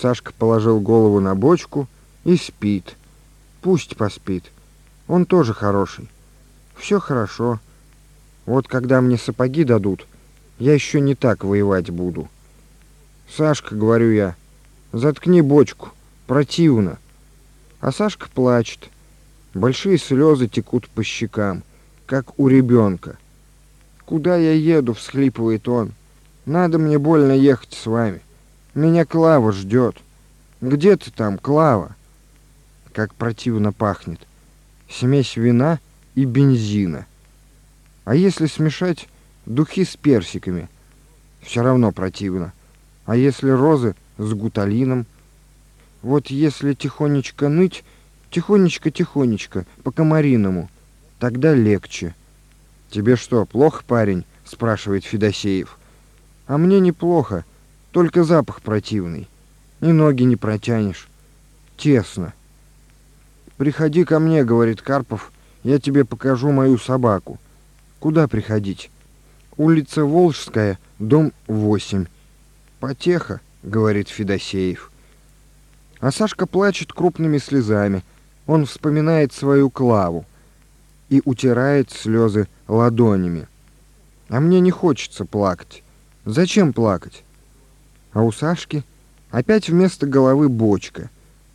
Сашка положил голову на бочку и спит. Пусть поспит. Он тоже хороший. Все хорошо. Вот когда мне сапоги дадут, я еще не так воевать буду. Сашка, говорю я, заткни бочку, противно. А Сашка плачет. Большие слезы текут по щекам, как у ребенка. «Куда я еду?» — всхлипывает он. «Надо мне больно ехать с вами. Меня Клава ждет. Где ты там, Клава?» Как противно пахнет. Смесь вина и бензина. А если смешать духи с персиками? Все равно противно. А если розы с гуталином? Вот если тихонечко ныть, тихонечко-тихонечко, по-комариному, тогда легче. «Тебе что, плохо, парень?» — спрашивает Федосеев. «А мне неплохо, только запах противный. И ноги не протянешь. Тесно». «Приходи ко мне», — говорит Карпов, — «я тебе покажу мою собаку». «Куда приходить?» «Улица Волжская, дом 8». «Потеха», — говорит Федосеев. А Сашка плачет крупными слезами. Он вспоминает свою Клаву и утирает слезы ладонями. А мне не хочется плакать. Зачем плакать? А у Сашки опять вместо головы бочка.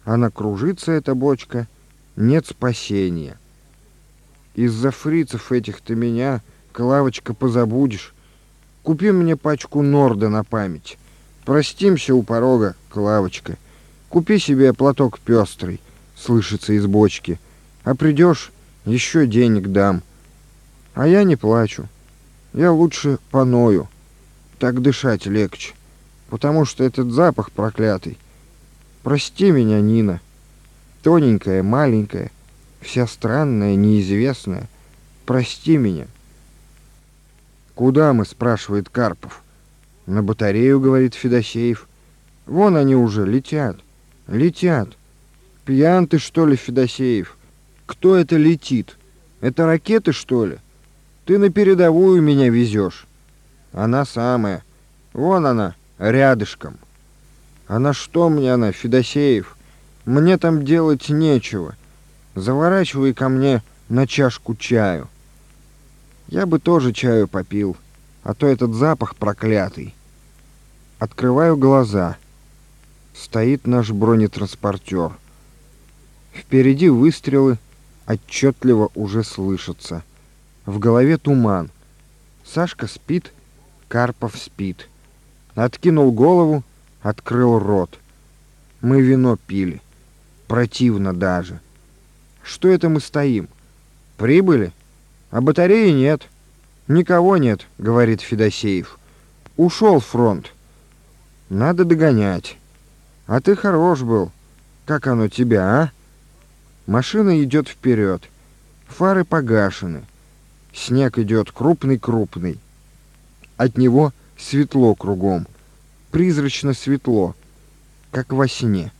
Она кружится, эта бочка. Нет спасения. Из-за фрицев этих ты меня, Клавочка, позабудешь. Купи мне пачку Норда на память. Простимся у порога, Клавочка. Купи себе платок пестрый, слышится из бочки. А придешь, еще денег дам. А я не плачу. Я лучше поною. Так дышать легче. Потому что этот запах проклятый. Прости меня, Нина. Тоненькая, маленькая, вся странная, неизвестная. Прости меня. «Куда мы?» — спрашивает Карпов. «На батарею», — говорит Федосеев. «Вон они уже летят, летят. Пьян ты, что ли, Федосеев? Кто это летит? Это ракеты, что ли?» Ты на передовую меня везешь. Она самая. Вон она, рядышком. А на что мне она, Федосеев? Мне там делать нечего. Заворачивай ко мне на чашку чаю. Я бы тоже чаю попил, а то этот запах проклятый. Открываю глаза. Стоит наш бронетранспортер. Впереди выстрелы отчетливо уже слышатся. В голове туман. Сашка спит, Карпов спит. Откинул голову, открыл рот. Мы вино пили. Противно даже. Что это мы стоим? Прибыли? А батареи нет. Никого нет, говорит Федосеев. Ушел фронт. Надо догонять. А ты хорош был. Как оно тебя, а? Машина идет вперед. Фары погашены. Снег идет крупный-крупный. От него светло кругом, призрачно светло, как во сне.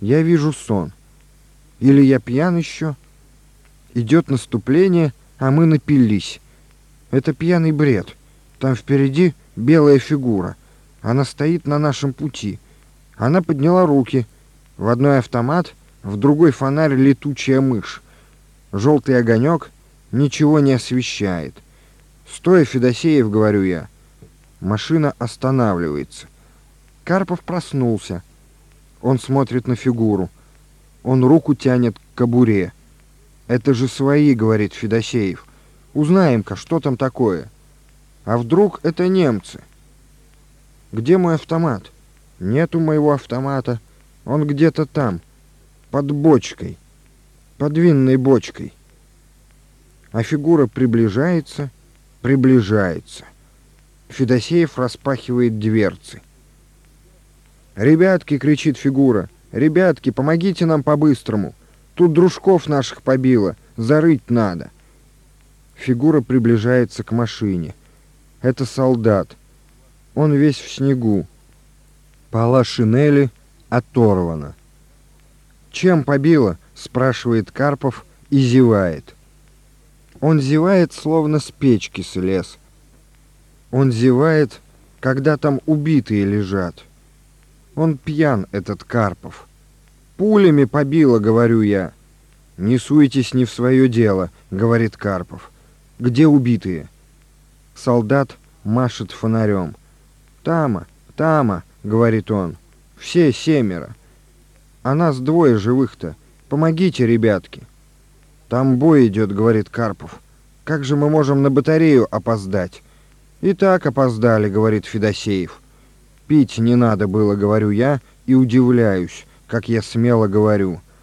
Я вижу сон. Или я пьян еще? Идет наступление, а мы напились. Это пьяный бред. Там впереди белая фигура. Она стоит на нашем пути. Она подняла руки. В одной автомат, в другой фонарь летучая мышь. Желтый огонек ничего не освещает. «Стой, Федосеев!» — говорю я. Машина останавливается. Карпов проснулся. Он смотрит на фигуру. Он руку тянет к кобуре. «Это же свои», — говорит Федосеев. «Узнаем-ка, что там такое. А вдруг это немцы?» «Где мой автомат?» «Нету моего автомата. Он где-то там, под бочкой, под винной бочкой» а фигура приближается, приближается. Федосеев распахивает дверцы. «Ребятки!» — кричит фигура. «Ребятки, помогите нам по-быстрому! Тут дружков наших побило, зарыть надо!» Фигура приближается к машине. Это солдат. Он весь в снегу. Пола шинели оторвана. «Чем побило?» — спрашивает Карпов и зевает. Он зевает, словно с печки слез. Он зевает, когда там убитые лежат. Он пьян, этот Карпов. Пулями побило, говорю я. Не суетесь не в свое дело, говорит Карпов. Где убитые? Солдат машет фонарем. Тама, Тама, говорит он. Все семеро. А нас двое живых-то. Помогите, ребятки. Там бой идет, говорит Карпов. Как же мы можем на батарею опоздать? И так опоздали, говорит Федосеев. Пить не надо было, говорю я, и удивляюсь, как я смело говорю —